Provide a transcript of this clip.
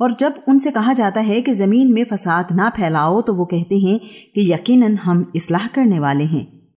और जब उनसे कहा जाता है कि ज़मीन में फसाद ना फैलाओ तो वो कहते हैं कि यकीनन हम इसलाह करने वाले हैं।